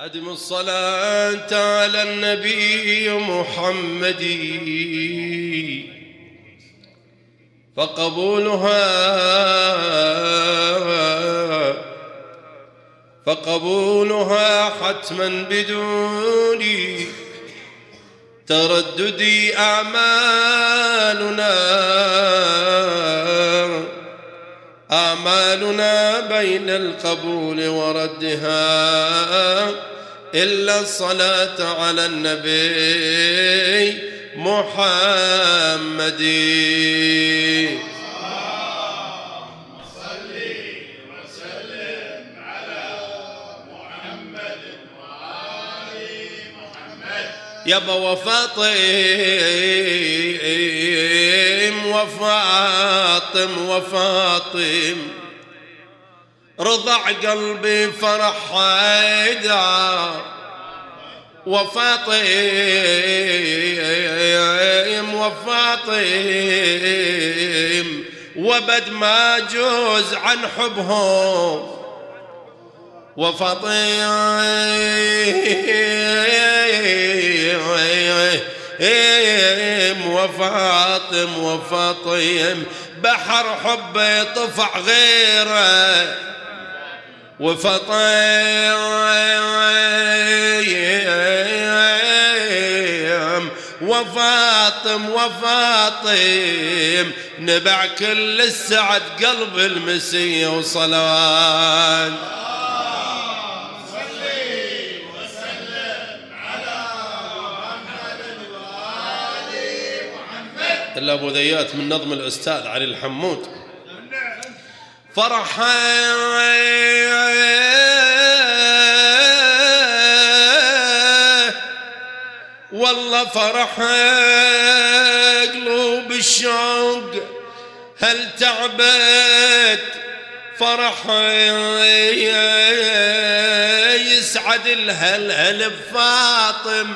أدم الصلاة على النبي محمد. فقبولها فقبولها حتما بدون تردد أعمالنا. آمالنا بين القبول وردها إلا الصلاة على النبي محمد. يابا وفاطم وفاطم وفاطم رضع قلبي فرح حيدر وفاطم وفاطم وبد ما جوز عن حبهم وفاطم وفاطم وفاطم بحر حب طفع غيره وفاطم وفاطم وفاطم نبع كل السعد قلب المسيح وصلوات. إلا أبو ذيات من نظم الأستاذ علي الحمود. فرحا فرح قلوب الشوق هل تعبت؟ فرح يسعد الهلهل بفاطم.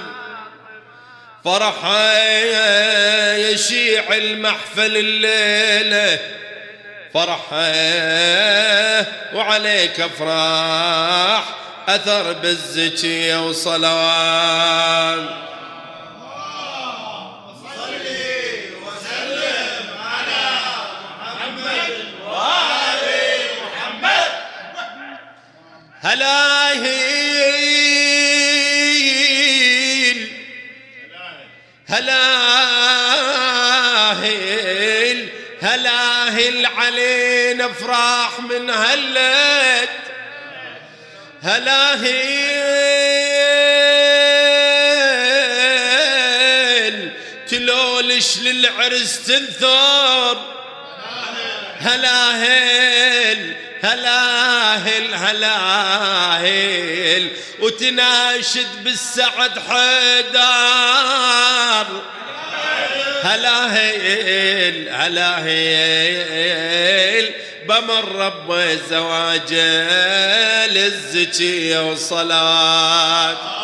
فرح يشيع المحفل الليلة. فرح وعليك أفراح أثر بالزكية وصلوات هلاهيل. هلاهيل. هلاهيل علينا افراح من هلت هلاهيل. تلولش للعرس تنثر. هلاهيل. هلاهل هلاهل وتناشد بالسعد حيدر. هلاهل هلاهل بمر رب زواجه للزكية والصلاة